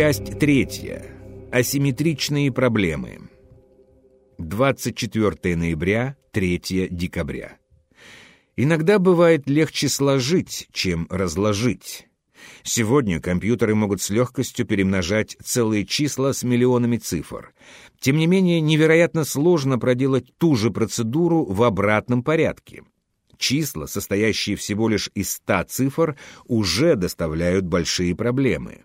Часть третья. Асимметричные проблемы. 24 ноября, 3 декабря. Иногда бывает легче сложить, чем разложить. Сегодня компьютеры могут с легкостью перемножать целые числа с миллионами цифр. Тем не менее, невероятно сложно проделать ту же процедуру в обратном порядке. Числа, состоящие всего лишь из 100 цифр, уже доставляют большие проблемы.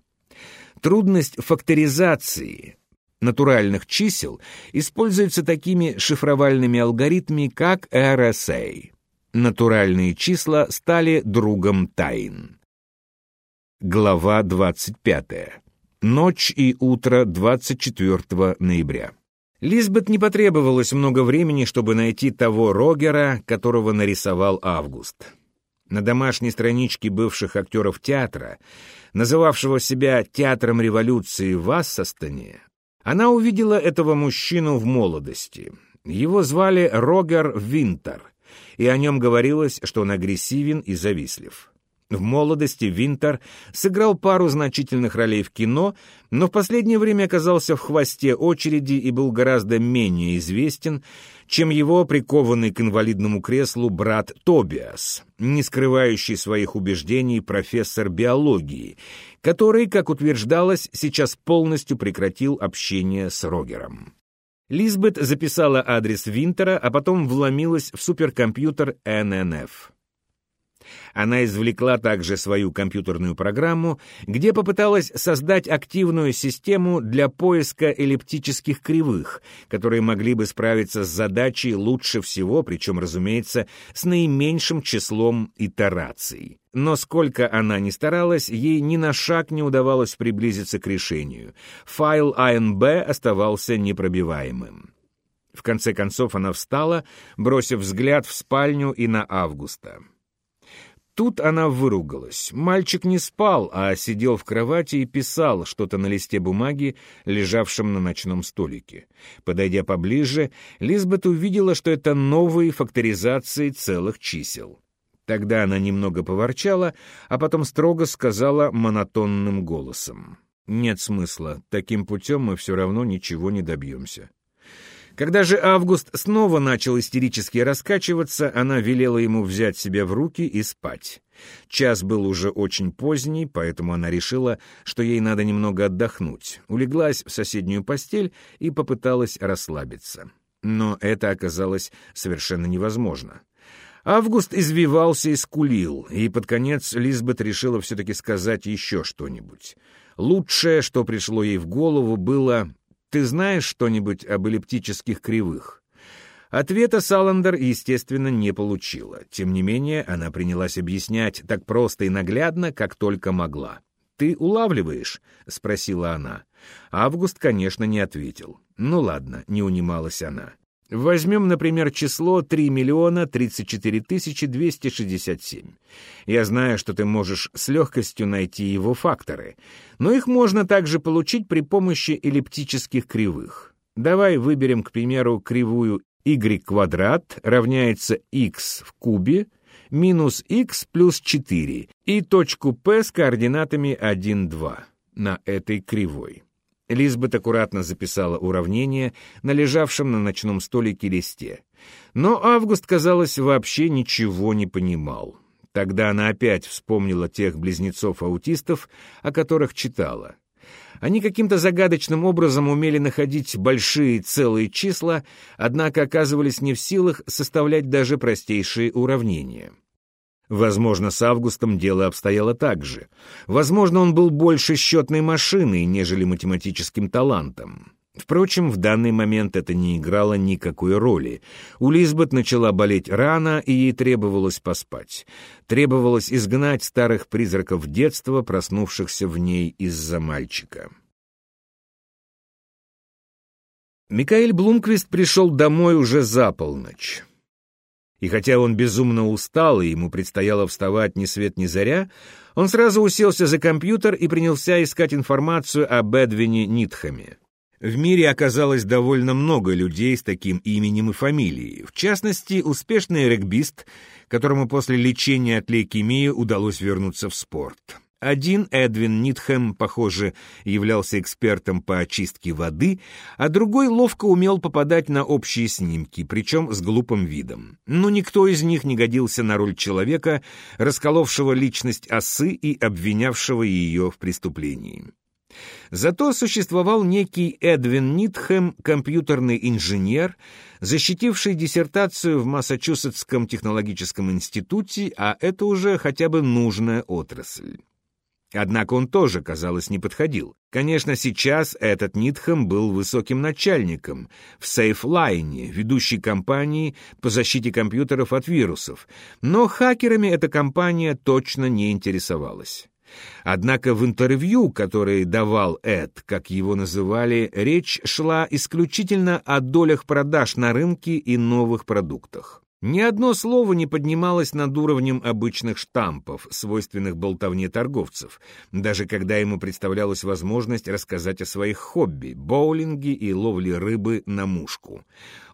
Трудность факторизации натуральных чисел используется такими шифровальными алгоритмами, как RSA. Натуральные числа стали другом тайн. Глава 25. Ночь и утро 24 ноября. Лизбет не потребовалось много времени, чтобы найти того Рогера, которого нарисовал Август. На домашней страничке бывших актеров театра, называвшего себя «Театром революции» в Ассастоне, она увидела этого мужчину в молодости. Его звали Рогер Винтер, и о нем говорилось, что он агрессивен и завистлив. В молодости Винтер сыграл пару значительных ролей в кино, но в последнее время оказался в хвосте очереди и был гораздо менее известен, чем его прикованный к инвалидному креслу брат Тобиас, не скрывающий своих убеждений профессор биологии, который, как утверждалось, сейчас полностью прекратил общение с Рогером. Лизбет записала адрес Винтера, а потом вломилась в суперкомпьютер ННФ. Она извлекла также свою компьютерную программу, где попыталась создать активную систему для поиска эллиптических кривых, которые могли бы справиться с задачей лучше всего, причем, разумеется, с наименьшим числом итераций. Но сколько она ни старалась, ей ни на шаг не удавалось приблизиться к решению. Файл АНБ оставался непробиваемым. В конце концов она встала, бросив взгляд в спальню и на Августа. Тут она выругалась. Мальчик не спал, а сидел в кровати и писал что-то на листе бумаги, лежавшем на ночном столике. Подойдя поближе, Лизбет увидела, что это новые факторизации целых чисел. Тогда она немного поворчала, а потом строго сказала монотонным голосом. «Нет смысла. Таким путем мы все равно ничего не добьемся». Когда же Август снова начал истерически раскачиваться, она велела ему взять себя в руки и спать. Час был уже очень поздний, поэтому она решила, что ей надо немного отдохнуть. Улеглась в соседнюю постель и попыталась расслабиться. Но это оказалось совершенно невозможно. Август извивался и скулил, и под конец Лизбет решила все-таки сказать еще что-нибудь. Лучшее, что пришло ей в голову, было ты знаешь что-нибудь об эллиптических кривых?» Ответа Саландер, естественно, не получила. Тем не менее, она принялась объяснять так просто и наглядно, как только могла. «Ты улавливаешь?» — спросила она. Август, конечно, не ответил. «Ну ладно», — не унималась она. Возьмем, например, число 3 миллиона 34 тысячи 267. Я знаю, что ты можешь с легкостью найти его факторы, но их можно также получить при помощи эллиптических кривых. Давай выберем, к примеру, кривую y квадрат равняется x в кубе минус x плюс 4 и точку P с координатами 1, 2 на этой кривой. Лизбет аккуратно записала уравнение на лежавшем на ночном столике листе. Но Август, казалось, вообще ничего не понимал. Тогда она опять вспомнила тех близнецов-аутистов, о которых читала. Они каким-то загадочным образом умели находить большие целые числа, однако оказывались не в силах составлять даже простейшие уравнения. Возможно, с Августом дело обстояло так же. Возможно, он был больше счетной машиной, нежели математическим талантом. Впрочем, в данный момент это не играло никакой роли. У Лизбет начала болеть рана, и ей требовалось поспать. Требовалось изгнать старых призраков детства, проснувшихся в ней из-за мальчика. Микаэль Блумквист пришел домой уже за полночь. И хотя он безумно устал, и ему предстояло вставать ни свет ни заря, он сразу уселся за компьютер и принялся искать информацию об Эдвине Нитхаме. В мире оказалось довольно много людей с таким именем и фамилией. В частности, успешный регбист, которому после лечения от лейкемии удалось вернуться в спорт. Один Эдвин Нитхэм, похоже, являлся экспертом по очистке воды, а другой ловко умел попадать на общие снимки, причем с глупым видом. Но никто из них не годился на роль человека, расколовшего личность осы и обвинявшего ее в преступлении. Зато существовал некий Эдвин Нитхэм, компьютерный инженер, защитивший диссертацию в Массачусетском технологическом институте, а это уже хотя бы нужная отрасль. Однако он тоже, казалось, не подходил. Конечно, сейчас этот Нитхэм был высоким начальником в SafeLine, ведущей компании по защите компьютеров от вирусов, но хакерами эта компания точно не интересовалась. Однако в интервью, которое давал Эд, как его называли, речь шла исключительно о долях продаж на рынке и новых продуктах. Ни одно слово не поднималось над уровнем обычных штампов, свойственных болтовне торговцев, даже когда ему представлялась возможность рассказать о своих хобби — боулинге и ловле рыбы на мушку.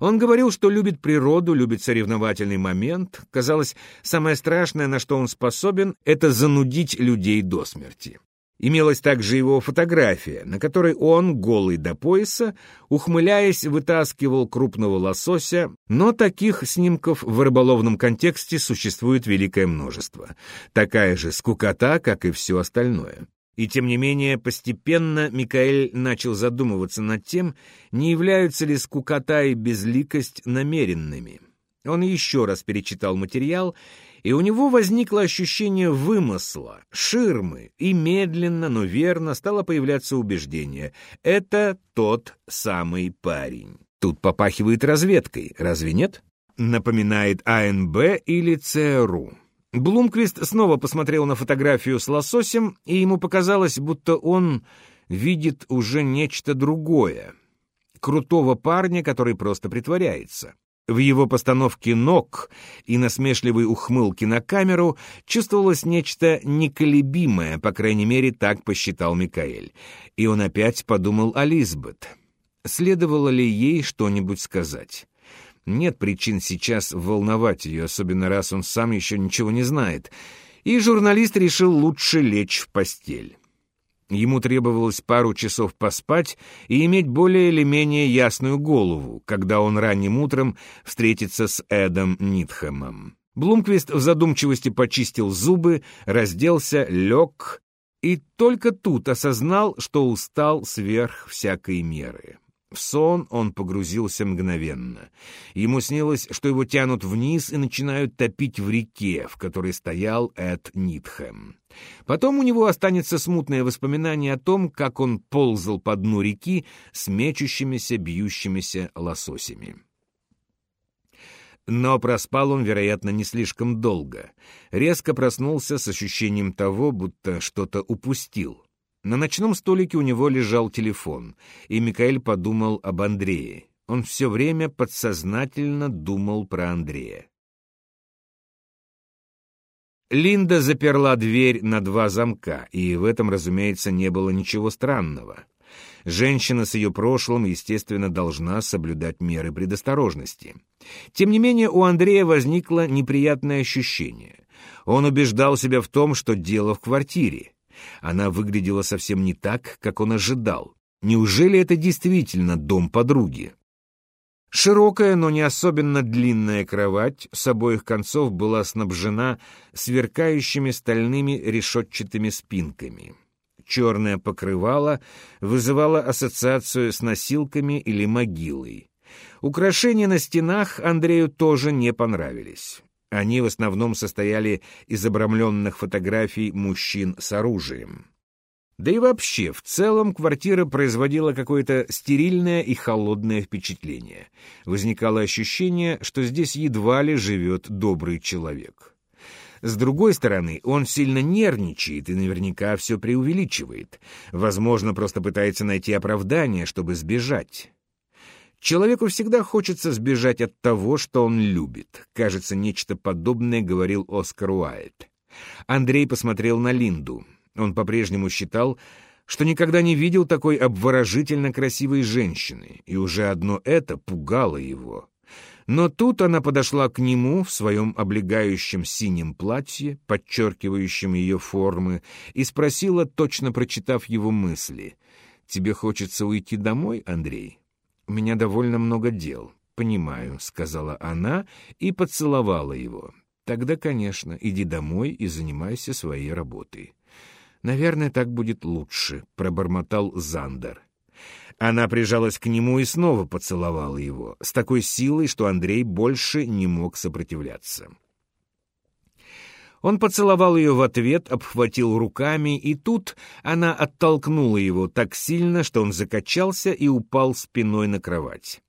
Он говорил, что любит природу, любит соревновательный момент. Казалось, самое страшное, на что он способен, — это занудить людей до смерти. Имелась также его фотография, на которой он, голый до пояса, ухмыляясь, вытаскивал крупного лосося, но таких снимков в рыболовном контексте существует великое множество. Такая же скукота, как и все остальное. И тем не менее, постепенно Микаэль начал задумываться над тем, не являются ли скукота и безликость намеренными. Он еще раз перечитал материал и у него возникло ощущение вымысла, ширмы, и медленно, но верно стало появляться убеждение — это тот самый парень. Тут попахивает разведкой, разве нет? Напоминает АНБ или ЦРУ. Блумквист снова посмотрел на фотографию с лососем, и ему показалось, будто он видит уже нечто другое. Крутого парня, который просто притворяется. В его постановке ног и насмешливой ухмылке на камеру чувствовалось нечто неколебимое, по крайней мере, так посчитал Микаэль. И он опять подумал о Лизбет. Следовало ли ей что-нибудь сказать? Нет причин сейчас волновать ее, особенно раз он сам еще ничего не знает. И журналист решил лучше лечь в постель. Ему требовалось пару часов поспать и иметь более или менее ясную голову, когда он ранним утром встретится с Эдом Нитхэмом. Блумквист в задумчивости почистил зубы, разделся, лег и только тут осознал, что устал сверх всякой меры. В сон он погрузился мгновенно. Ему снилось, что его тянут вниз и начинают топить в реке, в которой стоял Эд Нитхэм. Потом у него останется смутное воспоминание о том, как он ползал по дну реки с мечущимися, бьющимися лососями. Но проспал он, вероятно, не слишком долго. Резко проснулся с ощущением того, будто что-то упустил. На ночном столике у него лежал телефон, и Микаэль подумал об Андрее. Он все время подсознательно думал про Андрея. Линда заперла дверь на два замка, и в этом, разумеется, не было ничего странного. Женщина с ее прошлым, естественно, должна соблюдать меры предосторожности. Тем не менее, у Андрея возникло неприятное ощущение. Он убеждал себя в том, что дело в квартире. Она выглядела совсем не так, как он ожидал. Неужели это действительно дом подруги? Широкая, но не особенно длинная кровать с обоих концов была снабжена сверкающими стальными решетчатыми спинками. Черное покрывало вызывало ассоциацию с носилками или могилой. Украшения на стенах Андрею тоже не понравились. Они в основном состояли из обрамленных фотографий мужчин с оружием. Да и вообще, в целом, квартира производила какое-то стерильное и холодное впечатление. Возникало ощущение, что здесь едва ли живет добрый человек. С другой стороны, он сильно нервничает и наверняка все преувеличивает. Возможно, просто пытается найти оправдание, чтобы сбежать. Человеку всегда хочется сбежать от того, что он любит. Кажется, нечто подобное говорил Оскар Уайт. Андрей посмотрел на Линду. Он по-прежнему считал, что никогда не видел такой обворожительно красивой женщины, и уже одно это пугало его. Но тут она подошла к нему в своем облегающем синем платье, подчеркивающем ее формы, и спросила, точно прочитав его мысли, «Тебе хочется уйти домой, Андрей? У меня довольно много дел». «Понимаю», — сказала она и поцеловала его. «Тогда, конечно, иди домой и занимайся своей работой». «Наверное, так будет лучше», — пробормотал Зандер. Она прижалась к нему и снова поцеловала его, с такой силой, что Андрей больше не мог сопротивляться. Он поцеловал ее в ответ, обхватил руками, и тут она оттолкнула его так сильно, что он закачался и упал спиной на кровать.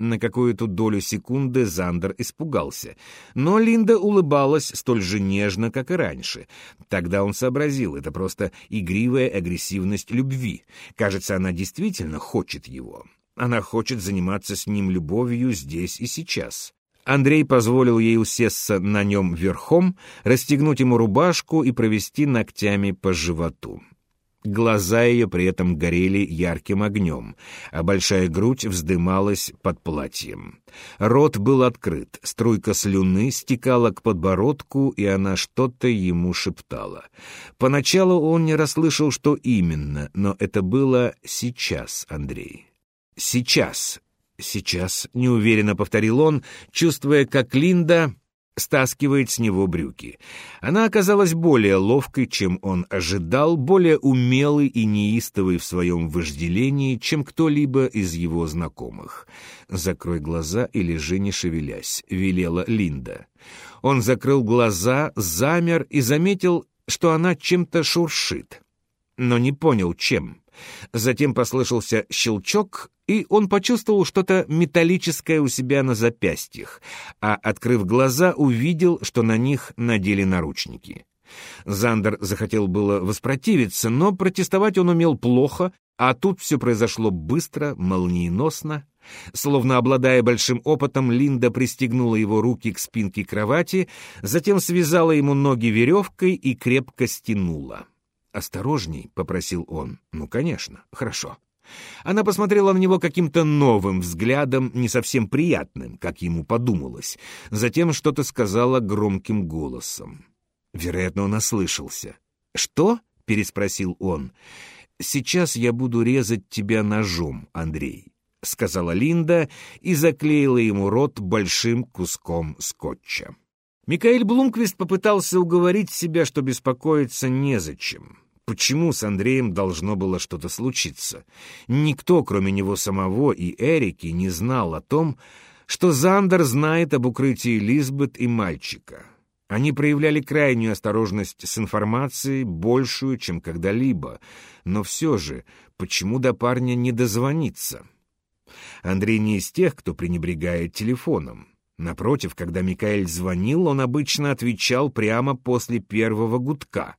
На какую-то долю секунды Зандер испугался, но Линда улыбалась столь же нежно, как и раньше. Тогда он сообразил, это просто игривая агрессивность любви. Кажется, она действительно хочет его. Она хочет заниматься с ним любовью здесь и сейчас. Андрей позволил ей усесться на нем верхом, расстегнуть ему рубашку и провести ногтями по животу. Глаза ее при этом горели ярким огнем, а большая грудь вздымалась под платьем. Рот был открыт, струйка слюны стекала к подбородку, и она что-то ему шептала. Поначалу он не расслышал, что именно, но это было «сейчас, Андрей». «Сейчас», «сейчас», — неуверенно повторил он, чувствуя, как Линда стаскивает с него брюки. Она оказалась более ловкой, чем он ожидал, более умелой и неистовой в своем вожделении, чем кто-либо из его знакомых. «Закрой глаза и лежи, не шевелясь», — велела Линда. Он закрыл глаза, замер и заметил, что она чем-то шуршит, но не понял, чем. Затем послышался щелчок, и он почувствовал что-то металлическое у себя на запястьях, а, открыв глаза, увидел, что на них надели наручники. Зандер захотел было воспротивиться, но протестовать он умел плохо, а тут все произошло быстро, молниеносно. Словно обладая большим опытом, Линда пристегнула его руки к спинке кровати, затем связала ему ноги веревкой и крепко стянула. «Осторожней», — попросил он. «Ну, конечно, хорошо». Она посмотрела на него каким-то новым взглядом, не совсем приятным, как ему подумалось. Затем что-то сказала громким голосом. Вероятно, он ослышался. «Что?» — переспросил он. «Сейчас я буду резать тебя ножом, Андрей», — сказала Линда и заклеила ему рот большим куском скотча. Микаэль Блумквист попытался уговорить себя, что беспокоиться незачем. Почему с Андреем должно было что-то случиться? Никто, кроме него самого и Эрики, не знал о том, что Зандер знает об укрытии Лизбет и мальчика. Они проявляли крайнюю осторожность с информацией, большую, чем когда-либо. Но все же, почему до парня не дозвониться? Андрей не из тех, кто пренебрегает телефоном. Напротив, когда Микаэль звонил, он обычно отвечал прямо после первого гудка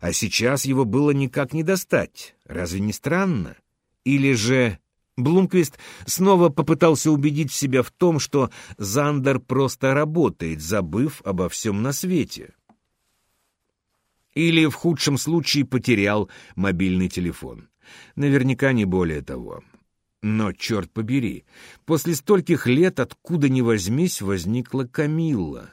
а сейчас его было никак не достать. Разве не странно? Или же... Блумквист снова попытался убедить себя в том, что Зандер просто работает, забыв обо всем на свете. Или в худшем случае потерял мобильный телефон. Наверняка не более того. Но, черт побери, после стольких лет, откуда ни возьмись, возникла Камилла.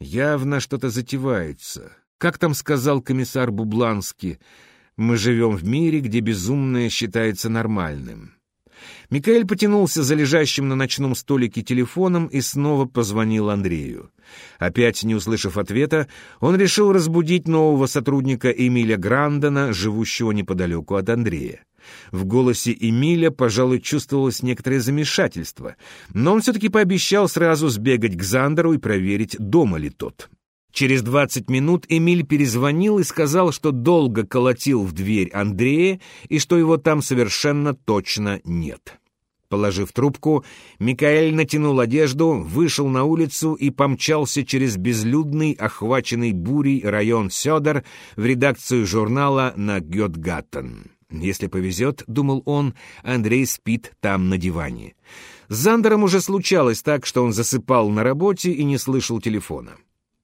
Явно что-то затевается. Как там сказал комиссар Бубланский, мы живем в мире, где безумное считается нормальным. Микаэль потянулся за лежащим на ночном столике телефоном и снова позвонил Андрею. Опять не услышав ответа, он решил разбудить нового сотрудника Эмиля Грандона, живущего неподалеку от Андрея. В голосе Эмиля, пожалуй, чувствовалось некоторое замешательство, но он все-таки пообещал сразу сбегать к Зандеру и проверить, дома ли тот. Через двадцать минут Эмиль перезвонил и сказал, что долго колотил в дверь Андрея и что его там совершенно точно нет. Положив трубку, Микаэль натянул одежду, вышел на улицу и помчался через безлюдный, охваченный бурей район Сёдер в редакцию журнала на Гетгаттен. Если повезет, думал он, Андрей спит там на диване. С Зандером уже случалось так, что он засыпал на работе и не слышал телефона.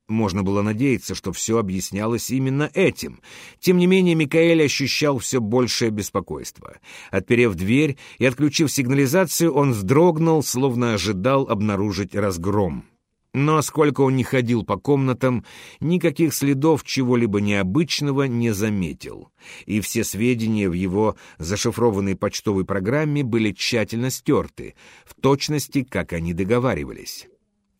Можно было надеяться, что все объяснялось именно этим. Тем не менее, Микаэль ощущал все большее беспокойство. Отперев дверь и отключив сигнализацию, он вздрогнул, словно ожидал обнаружить разгром. Но сколько он не ходил по комнатам, никаких следов чего-либо необычного не заметил. И все сведения в его зашифрованной почтовой программе были тщательно стерты, в точности, как они договаривались.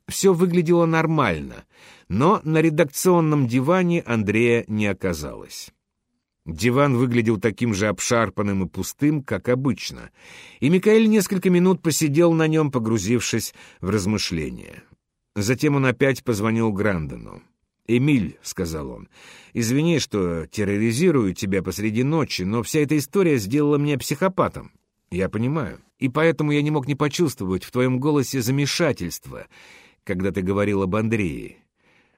Все выглядело нормально, но на редакционном диване Андрея не оказалось. Диван выглядел таким же обшарпанным и пустым, как обычно, и Микаэль несколько минут посидел на нем, погрузившись в размышления. Затем он опять позвонил Грандону. «Эмиль», — сказал он, — «извини, что терроризирую тебя посреди ночи, но вся эта история сделала меня психопатом. Я понимаю. И поэтому я не мог не почувствовать в твоем голосе замешательство, когда ты говорил об Андрее.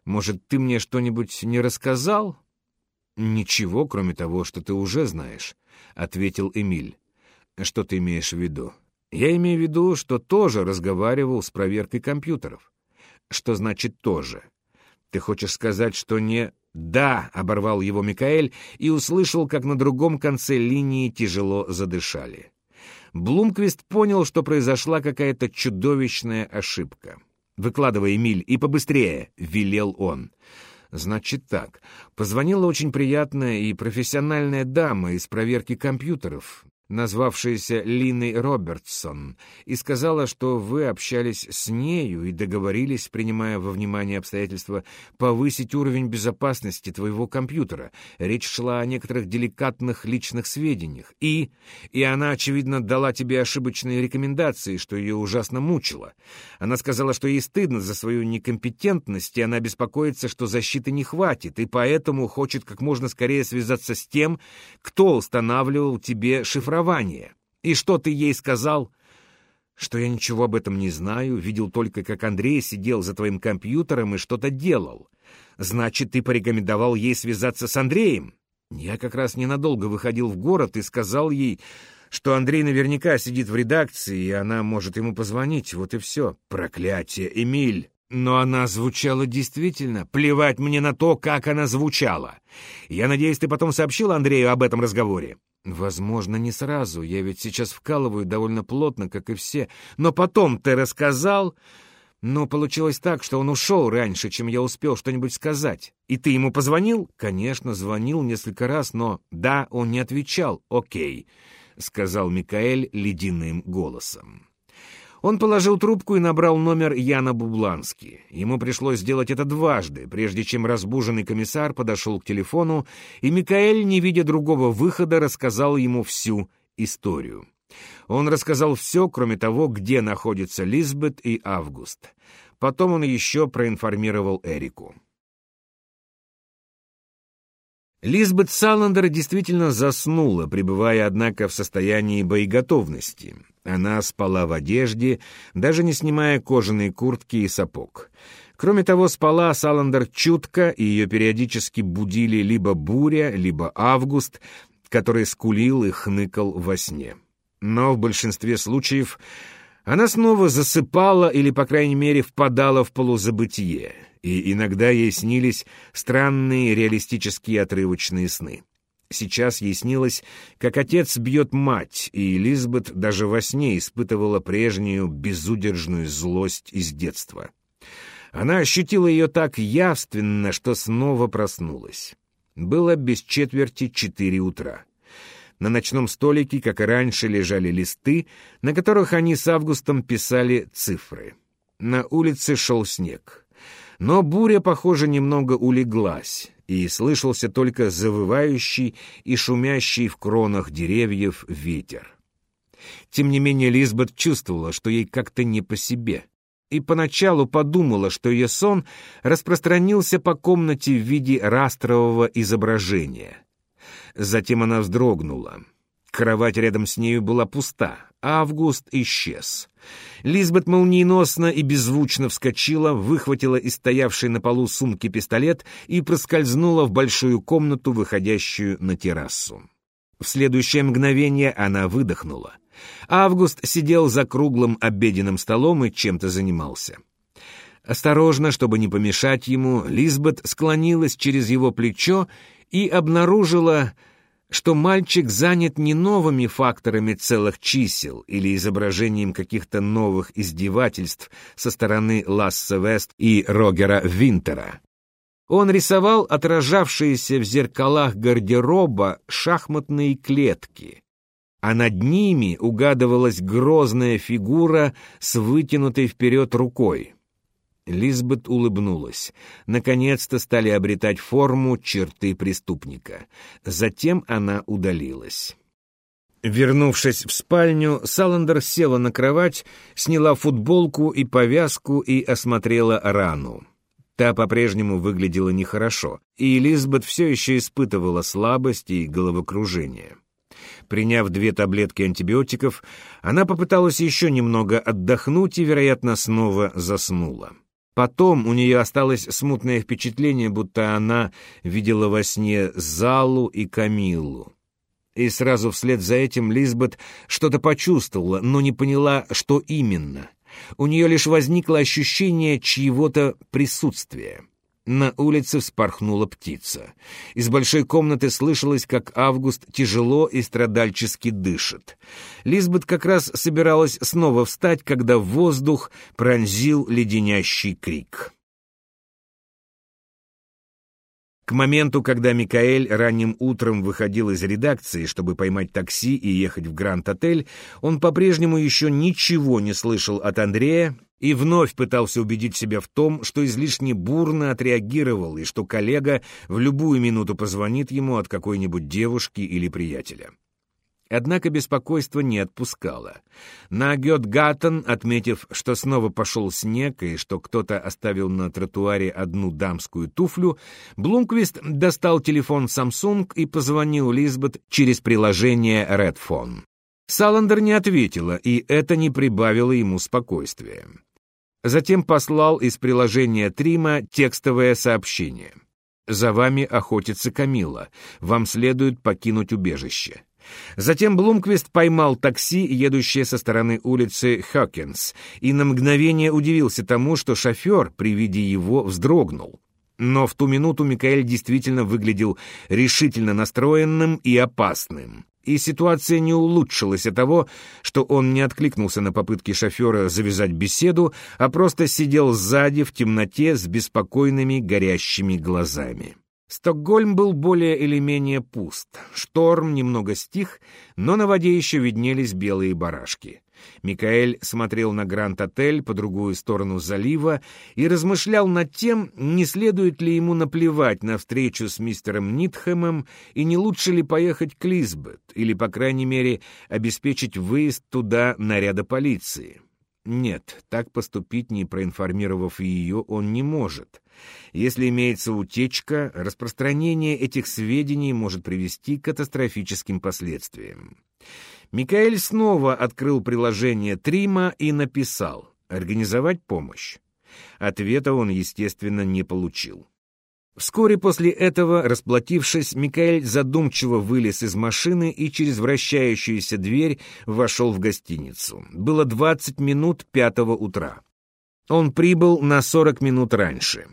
Может, ты мне что-нибудь не рассказал?» «Ничего, кроме того, что ты уже знаешь», — ответил Эмиль. «Что ты имеешь в виду?» «Я имею в виду, что тоже разговаривал с проверкой компьютеров». «Что значит «тоже»?» «Ты хочешь сказать, что не...» «Да», — оборвал его Микаэль и услышал, как на другом конце линии тяжело задышали. Блумквист понял, что произошла какая-то чудовищная ошибка. «Выкладывай, Эмиль, и побыстрее!» — велел он. «Значит так. Позвонила очень приятная и профессиональная дама из проверки компьютеров назвавшаяся Линой Робертсон, и сказала, что вы общались с нею и договорились, принимая во внимание обстоятельства, повысить уровень безопасности твоего компьютера. Речь шла о некоторых деликатных личных сведениях. И... И она, очевидно, дала тебе ошибочные рекомендации, что ее ужасно мучило. Она сказала, что ей стыдно за свою некомпетентность, и она беспокоится, что защиты не хватит, и поэтому хочет как можно скорее связаться с тем, кто устанавливал тебе шифрование очарование. И что ты ей сказал? Что я ничего об этом не знаю, видел только, как Андрей сидел за твоим компьютером и что-то делал. Значит, ты порекомендовал ей связаться с Андреем? Я как раз ненадолго выходил в город и сказал ей, что Андрей наверняка сидит в редакции, и она может ему позвонить. Вот и все. Проклятие, Эмиль! Но она звучала действительно. Плевать мне на то, как она звучала. Я надеюсь, ты потом сообщил Андрею об этом разговоре. Возможно, не сразу. Я ведь сейчас вкалываю довольно плотно, как и все. Но потом ты рассказал... Но получилось так, что он ушел раньше, чем я успел что-нибудь сказать. И ты ему позвонил? Конечно, звонил несколько раз, но... Да, он не отвечал. Окей, — сказал Микаэль ледяным голосом. Он положил трубку и набрал номер Яна Бублански. Ему пришлось сделать это дважды, прежде чем разбуженный комиссар подошел к телефону, и Микаэль, не видя другого выхода, рассказал ему всю историю. Он рассказал все, кроме того, где находятся Лизбет и Август. Потом он еще проинформировал Эрику. Лизбет Саландер действительно заснула, пребывая, однако, в состоянии боеготовности. Она спала в одежде, даже не снимая кожаные куртки и сапог. Кроме того, спала Саландер чутко, и ее периодически будили либо буря, либо август, который скулил и хныкал во сне. Но в большинстве случаев она снова засыпала или, по крайней мере, впадала в полузабытие — и иногда ей снились странные реалистические отрывочные сны. Сейчас ей снилось, как отец бьет мать, и Элизабет даже во сне испытывала прежнюю безудержную злость из детства. Она ощутила ее так явственно, что снова проснулась. Было без четверти четыре утра. На ночном столике, как и раньше, лежали листы, на которых они с Августом писали цифры. На улице шел снег. Но буря, похоже, немного улеглась, и слышался только завывающий и шумящий в кронах деревьев ветер. Тем не менее Лизбет чувствовала, что ей как-то не по себе, и поначалу подумала, что ее сон распространился по комнате в виде растрового изображения. Затем она вздрогнула. Кровать рядом с нею была пуста, Август исчез. Лизбет молниеносно и беззвучно вскочила, выхватила из стоявшей на полу сумки пистолет и проскользнула в большую комнату, выходящую на террасу. В следующее мгновение она выдохнула. Август сидел за круглым обеденным столом и чем-то занимался. Осторожно, чтобы не помешать ему, Лизбет склонилась через его плечо и обнаружила, что мальчик занят не новыми факторами целых чисел или изображением каких-то новых издевательств со стороны Ласса Вест и Рогера Винтера. Он рисовал отражавшиеся в зеркалах гардероба шахматные клетки, а над ними угадывалась грозная фигура с вытянутой вперед рукой. Лизбет улыбнулась. Наконец-то стали обретать форму черты преступника. Затем она удалилась. Вернувшись в спальню, Саландер села на кровать, сняла футболку и повязку и осмотрела рану. Та по-прежнему выглядела нехорошо, и Лизбет все еще испытывала слабость и головокружение. Приняв две таблетки антибиотиков, она попыталась еще немного отдохнуть и, вероятно, снова заснула. Потом у нее осталось смутное впечатление, будто она видела во сне Залу и Камиллу. И сразу вслед за этим Лизбет что-то почувствовала, но не поняла, что именно. У нее лишь возникло ощущение чьего-то присутствия. На улице вспорхнула птица. Из большой комнаты слышалось, как Август тяжело и страдальчески дышит. Лизбет как раз собиралась снова встать, когда воздух пронзил леденящий крик. К моменту, когда Микаэль ранним утром выходил из редакции, чтобы поймать такси и ехать в Гранд-отель, он по-прежнему еще ничего не слышал от Андрея и вновь пытался убедить себя в том, что излишне бурно отреагировал и что коллега в любую минуту позвонит ему от какой-нибудь девушки или приятеля. Однако беспокойство не отпускало. На Гетгаттен, отметив, что снова пошел снег и что кто-то оставил на тротуаре одну дамскую туфлю, Блумквист достал телефон Samsung и позвонил Лизбет через приложение Redphone. Саландер не ответила, и это не прибавило ему спокойствия. Затем послал из приложения Трима текстовое сообщение. «За вами охотится Камила. Вам следует покинуть убежище». Затем Блумквист поймал такси, едущее со стороны улицы Хокинс, и на мгновение удивился тому, что шофер при виде его вздрогнул. Но в ту минуту Микаэль действительно выглядел решительно настроенным и опасным. И ситуация не улучшилась от того, что он не откликнулся на попытки шофера завязать беседу, а просто сидел сзади в темноте с беспокойными горящими глазами. Стокгольм был более или менее пуст. Шторм немного стих, но на воде еще виднелись белые барашки. Микаэль смотрел на Гранд-отель по другую сторону залива и размышлял над тем, не следует ли ему наплевать на встречу с мистером Нитхэмом и не лучше ли поехать к Лизбет, или, по крайней мере, обеспечить выезд туда наряда полиции. Нет, так поступить, не проинформировав ее, он не может. Если имеется утечка, распространение этих сведений может привести к катастрофическим последствиям. Микаэль снова открыл приложение Трима и написал «Организовать помощь». Ответа он, естественно, не получил. Вскоре после этого, расплатившись, Микаэль задумчиво вылез из машины и через вращающуюся дверь вошел в гостиницу. Было 20 минут пятого утра. Он прибыл на 40 минут раньше.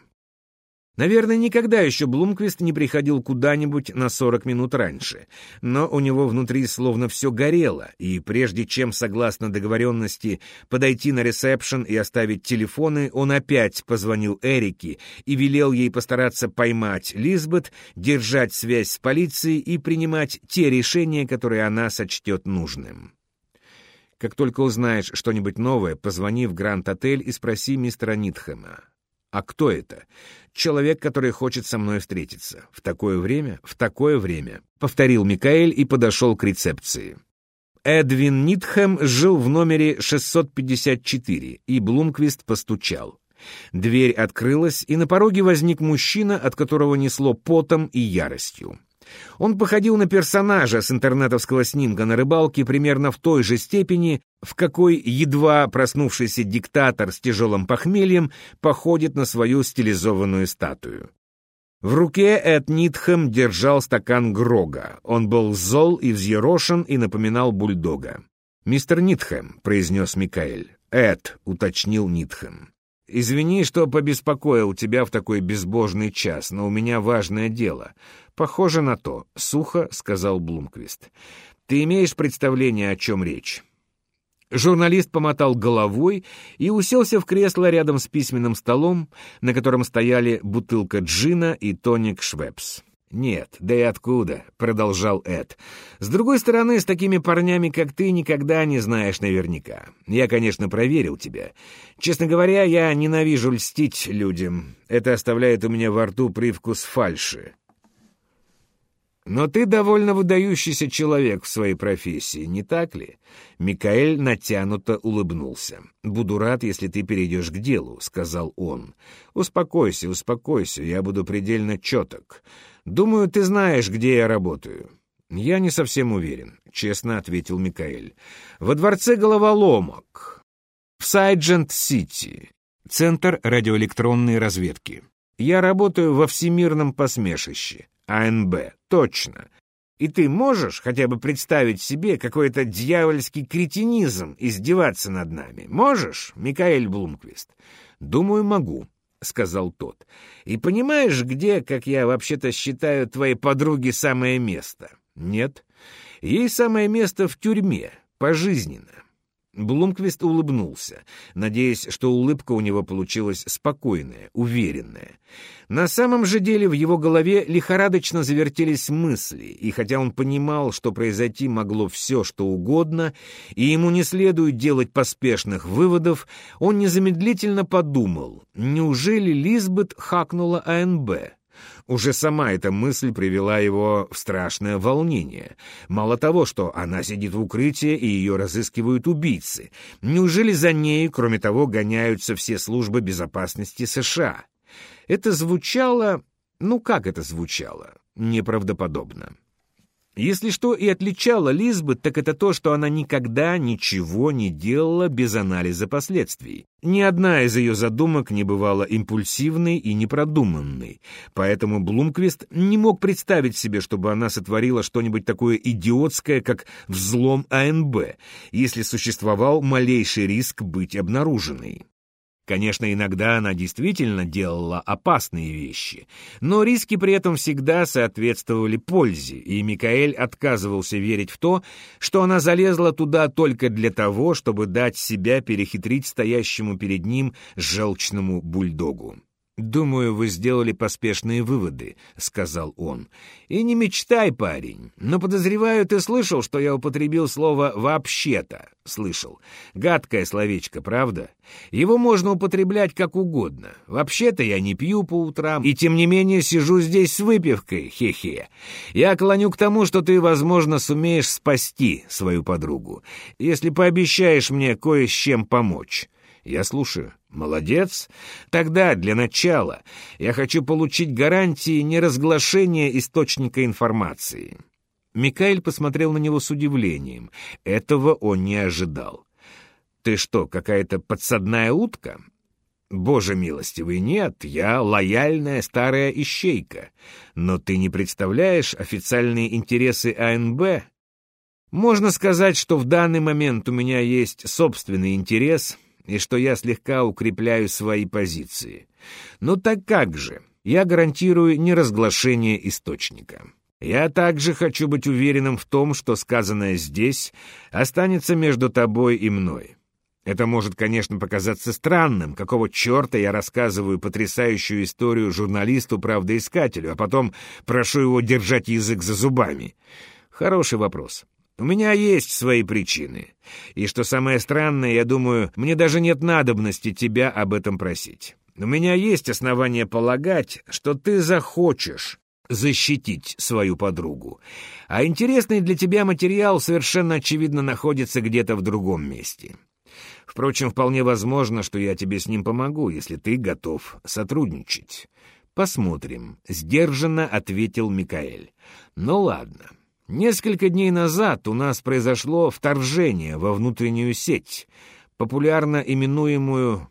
Наверное, никогда еще Блумквист не приходил куда-нибудь на 40 минут раньше, но у него внутри словно все горело, и прежде чем, согласно договоренности, подойти на ресепшн и оставить телефоны, он опять позвонил Эрике и велел ей постараться поймать Лизбет, держать связь с полицией и принимать те решения, которые она сочтет нужным. Как только узнаешь что-нибудь новое, позвони в Гранд-отель и спроси мистера Нитхэма. А кто это? Человек, который хочет со мной встретиться. В такое время? В такое время. Повторил Микаэль и подошел к рецепции. Эдвин Нитхэм жил в номере 654, и Блумквист постучал. Дверь открылась, и на пороге возник мужчина, от которого несло потом и яростью. Он походил на персонажа с интернетовского снимка на рыбалке примерно в той же степени, в какой едва проснувшийся диктатор с тяжелым похмельем походит на свою стилизованную статую. В руке Эд Нитхэм держал стакан Грога. Он был зол и взъерошен и напоминал бульдога. «Мистер Нитхэм», — произнес Микаэль. «Эд», — уточнил Нитхэм. «Извини, что побеспокоил тебя в такой безбожный час, но у меня важное дело». «Похоже на то», — сухо сказал Блумквист. «Ты имеешь представление, о чем речь?» Журналист помотал головой и уселся в кресло рядом с письменным столом, на котором стояли бутылка джина и тоник Швепс. «Нет, да и откуда?» — продолжал Эд. «С другой стороны, с такими парнями, как ты, никогда не знаешь наверняка. Я, конечно, проверил тебя. Честно говоря, я ненавижу льстить людям. Это оставляет у меня во рту привкус фальши. Но ты довольно выдающийся человек в своей профессии, не так ли?» Микаэль натянуто улыбнулся. «Буду рад, если ты перейдешь к делу», — сказал он. «Успокойся, успокойся, я буду предельно четок. Думаю, ты знаешь, где я работаю». «Я не совсем уверен», — честно ответил Микаэль. «Во дворце головоломок, в Сайджент-Сити, Центр радиоэлектронной разведки. Я работаю во всемирном посмешище, АНБ, точно. И ты можешь хотя бы представить себе какой-то дьявольский кретинизм издеваться над нами? Можешь, Микаэль Блумквист? Думаю, могу, — сказал тот. И понимаешь, где, как я вообще-то считаю, твоей подруге самое место? Нет. Ей самое место в тюрьме, пожизненно. Блумквист улыбнулся, надеясь, что улыбка у него получилась спокойная, уверенная. На самом же деле в его голове лихорадочно завертелись мысли, и хотя он понимал, что произойти могло все, что угодно, и ему не следует делать поспешных выводов, он незамедлительно подумал, неужели Лизбет хакнула АНБ? Уже сама эта мысль привела его в страшное волнение. Мало того, что она сидит в укрытии и ее разыскивают убийцы, неужели за ней, кроме того, гоняются все службы безопасности США? Это звучало... Ну, как это звучало? Неправдоподобно. Если что и отличало Лизбет, так это то, что она никогда ничего не делала без анализа последствий. Ни одна из ее задумок не бывала импульсивной и непродуманной, поэтому Блумквист не мог представить себе, чтобы она сотворила что-нибудь такое идиотское, как взлом АНБ, если существовал малейший риск быть обнаруженной. Конечно, иногда она действительно делала опасные вещи, но риски при этом всегда соответствовали пользе, и Микаэль отказывался верить в то, что она залезла туда только для того, чтобы дать себя перехитрить стоящему перед ним желчному бульдогу. «Думаю, вы сделали поспешные выводы», — сказал он. «И не мечтай, парень. Но подозреваю, ты слышал, что я употребил слово «вообще-то». Слышал. Гадкое словечко, правда? Его можно употреблять как угодно. Вообще-то я не пью по утрам, и тем не менее сижу здесь с выпивкой, хе-хе. Я клоню к тому, что ты, возможно, сумеешь спасти свою подругу, если пообещаешь мне кое с чем помочь». Я слушаю. Молодец. Тогда, для начала, я хочу получить гарантии неразглашения источника информации. Микаэль посмотрел на него с удивлением. Этого он не ожидал. Ты что, какая-то подсадная утка? Боже милостивый, нет, я лояльная старая ищейка. Но ты не представляешь официальные интересы АНБ? Можно сказать, что в данный момент у меня есть собственный интерес — и что я слегка укрепляю свои позиции. Но так как же? Я гарантирую неразглашение источника. Я также хочу быть уверенным в том, что сказанное здесь останется между тобой и мной. Это может, конечно, показаться странным, какого черта я рассказываю потрясающую историю журналисту-правдоискателю, а потом прошу его держать язык за зубами. Хороший вопрос. У меня есть свои причины. И что самое странное, я думаю, мне даже нет надобности тебя об этом просить. У меня есть основания полагать, что ты захочешь защитить свою подругу. А интересный для тебя материал совершенно очевидно находится где-то в другом месте. Впрочем, вполне возможно, что я тебе с ним помогу, если ты готов сотрудничать. Посмотрим, — сдержанно ответил Микаэль. Ну ладно. Несколько дней назад у нас произошло вторжение во внутреннюю сеть, популярно именуемую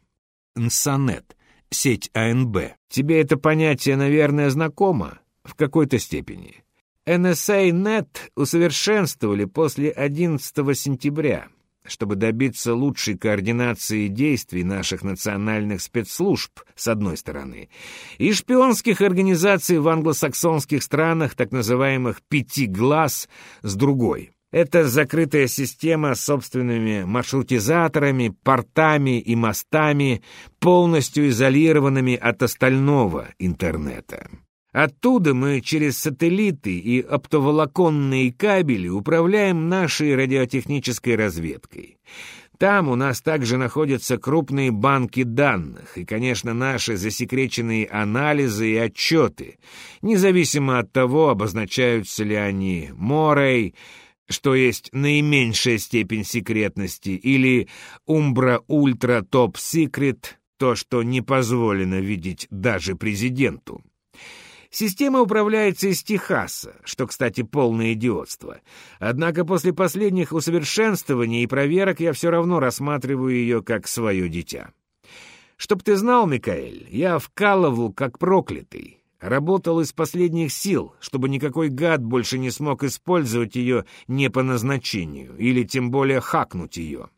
НСАНЕТ, сеть АНБ. Тебе это понятие, наверное, знакомо в какой-то степени. NSA-NET усовершенствовали после 11 сентября. Чтобы добиться лучшей координации действий наших национальных спецслужб, с одной стороны, и шпионских организаций в англосаксонских странах, так называемых «пяти глаз», с другой. Это закрытая система с собственными маршрутизаторами, портами и мостами, полностью изолированными от остального интернета. Оттуда мы через сателлиты и оптоволоконные кабели управляем нашей радиотехнической разведкой. Там у нас также находятся крупные банки данных и, конечно, наши засекреченные анализы и отчеты, независимо от того, обозначаются ли они Морей, что есть наименьшая степень секретности, или Умбра Ультра Топ Секрет, то, что не позволено видеть даже президенту. Система управляется из Техаса, что, кстати, полное идиотство. Однако после последних усовершенствований и проверок я все равно рассматриваю ее как свое дитя. Чтоб ты знал, Микаэль, я вкалывал как проклятый. Работал из последних сил, чтобы никакой гад больше не смог использовать ее не по назначению, или тем более хакнуть ее.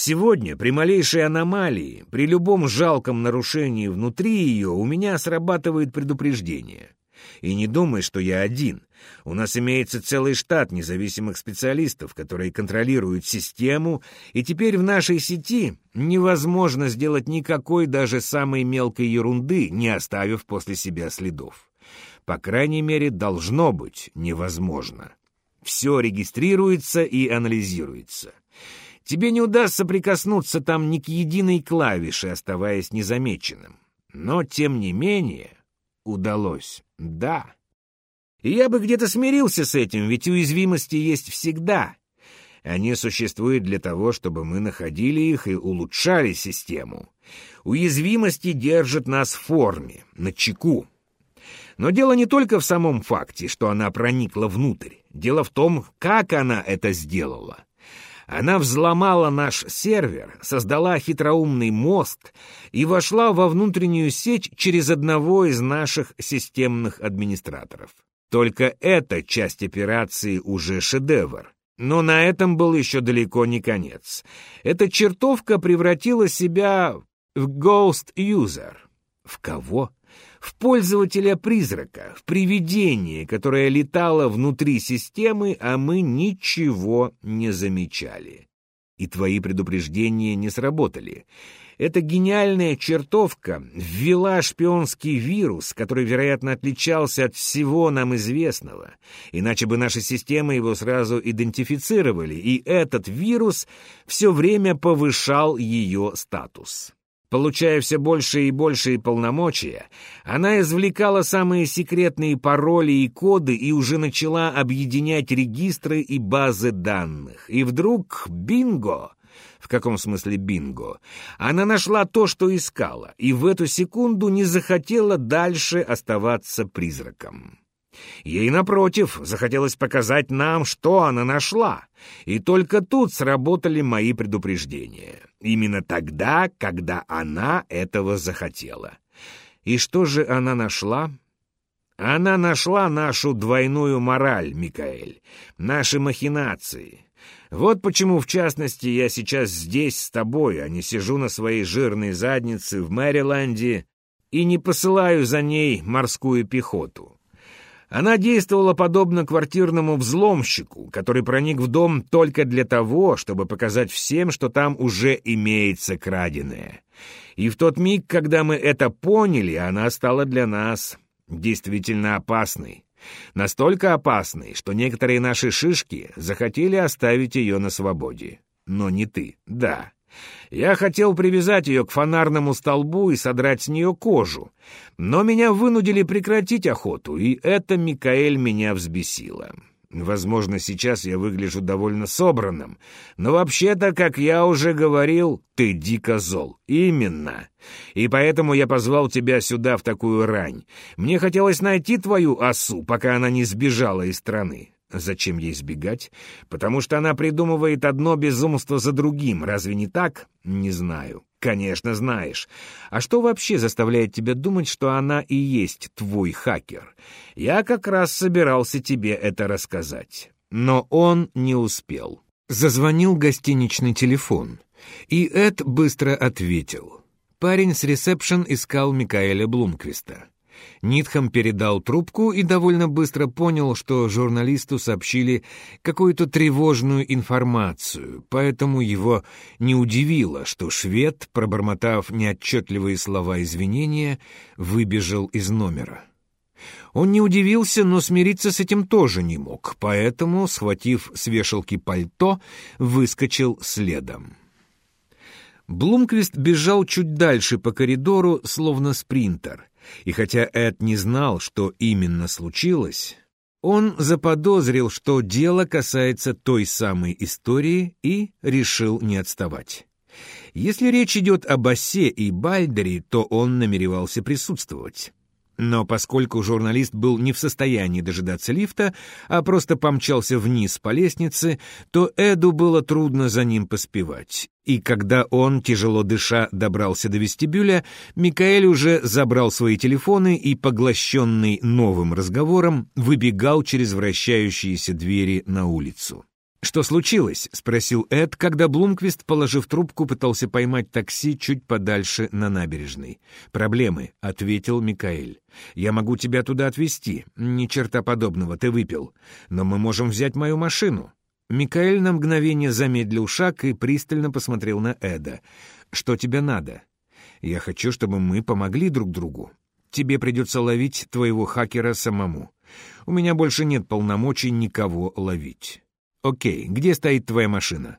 Сегодня, при малейшей аномалии, при любом жалком нарушении внутри ее, у меня срабатывает предупреждение. И не думай, что я один. У нас имеется целый штат независимых специалистов, которые контролируют систему, и теперь в нашей сети невозможно сделать никакой даже самой мелкой ерунды, не оставив после себя следов. По крайней мере, должно быть невозможно. Все регистрируется и анализируется. Тебе не удастся прикоснуться там ни к единой клавише, оставаясь незамеченным. Но, тем не менее, удалось. Да. И я бы где-то смирился с этим, ведь уязвимости есть всегда. Они существуют для того, чтобы мы находили их и улучшали систему. Уязвимости держат нас в форме, на чеку. Но дело не только в самом факте, что она проникла внутрь. Дело в том, как она это сделала. Она взломала наш сервер, создала хитроумный мост и вошла во внутреннюю сеть через одного из наших системных администраторов. Только эта часть операции уже шедевр. Но на этом был еще далеко не конец. Эта чертовка превратила себя в Ghost User. В кого? В пользователя-призрака, в привидение, которое летало внутри системы, а мы ничего не замечали. И твои предупреждения не сработали. Эта гениальная чертовка ввела шпионский вирус, который, вероятно, отличался от всего нам известного, иначе бы наши системы его сразу идентифицировали, и этот вирус все время повышал ее статус. Получая все больше и большие полномочия, она извлекала самые секретные пароли и коды и уже начала объединять регистры и базы данных. И вдруг бинго! В каком смысле бинго? Она нашла то, что искала, и в эту секунду не захотела дальше оставаться призраком. Ей, напротив, захотелось показать нам, что она нашла. И только тут сработали мои предупреждения. Именно тогда, когда она этого захотела. И что же она нашла? Она нашла нашу двойную мораль, Микаэль, наши махинации. Вот почему, в частности, я сейчас здесь с тобой, а не сижу на своей жирной заднице в Мэриленде и не посылаю за ней морскую пехоту. Она действовала подобно квартирному взломщику, который проник в дом только для того, чтобы показать всем, что там уже имеется краденое. И в тот миг, когда мы это поняли, она стала для нас действительно опасной. Настолько опасной, что некоторые наши шишки захотели оставить ее на свободе. Но не ты, да. Я хотел привязать ее к фонарному столбу и содрать с нее кожу, но меня вынудили прекратить охоту, и это, Микаэль, меня взбесило. Возможно, сейчас я выгляжу довольно собранным, но вообще-то, как я уже говорил, ты дико зол. Именно. И поэтому я позвал тебя сюда в такую рань. Мне хотелось найти твою осу, пока она не сбежала из страны. Зачем ей сбегать? Потому что она придумывает одно безумство за другим. Разве не так? Не знаю. Конечно, знаешь. А что вообще заставляет тебя думать, что она и есть твой хакер? Я как раз собирался тебе это рассказать. Но он не успел. Зазвонил гостиничный телефон, и Эд быстро ответил. Парень с ресепшн искал Микаэля Блумквиста. Нитхам передал трубку и довольно быстро понял, что журналисту сообщили какую-то тревожную информацию, поэтому его не удивило, что швед, пробормотав неотчетливые слова извинения, выбежал из номера. Он не удивился, но смириться с этим тоже не мог, поэтому, схватив с вешалки пальто, выскочил следом. Блумквист бежал чуть дальше по коридору, словно спринтер, и хотя Эд не знал, что именно случилось, он заподозрил, что дело касается той самой истории и решил не отставать. Если речь идет об Осе и Бальдере, то он намеревался присутствовать. Но поскольку журналист был не в состоянии дожидаться лифта, а просто помчался вниз по лестнице, то Эду было трудно за ним поспевать. И когда он, тяжело дыша, добрался до вестибюля, Микаэль уже забрал свои телефоны и, поглощенный новым разговором, выбегал через вращающиеся двери на улицу. «Что случилось?» — спросил Эд, когда Блумквист, положив трубку, пытался поймать такси чуть подальше на набережной. «Проблемы», — ответил Микаэль. «Я могу тебя туда отвезти. Ни черта подобного, ты выпил. Но мы можем взять мою машину». Микаэль на мгновение замедлил шаг и пристально посмотрел на Эда. «Что тебе надо?» «Я хочу, чтобы мы помогли друг другу. Тебе придется ловить твоего хакера самому. У меня больше нет полномочий никого ловить». «Окей, где стоит твоя машина?»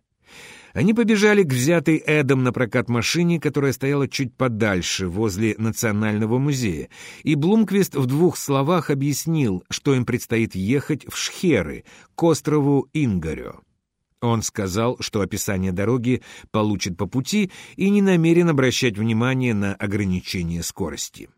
Они побежали к взятой Эдом на прокат машине, которая стояла чуть подальше, возле Национального музея, и Блумквист в двух словах объяснил, что им предстоит ехать в Шхеры, к острову Ингарё. Он сказал, что описание дороги получит по пути и не намерен обращать внимание на ограничение скорости.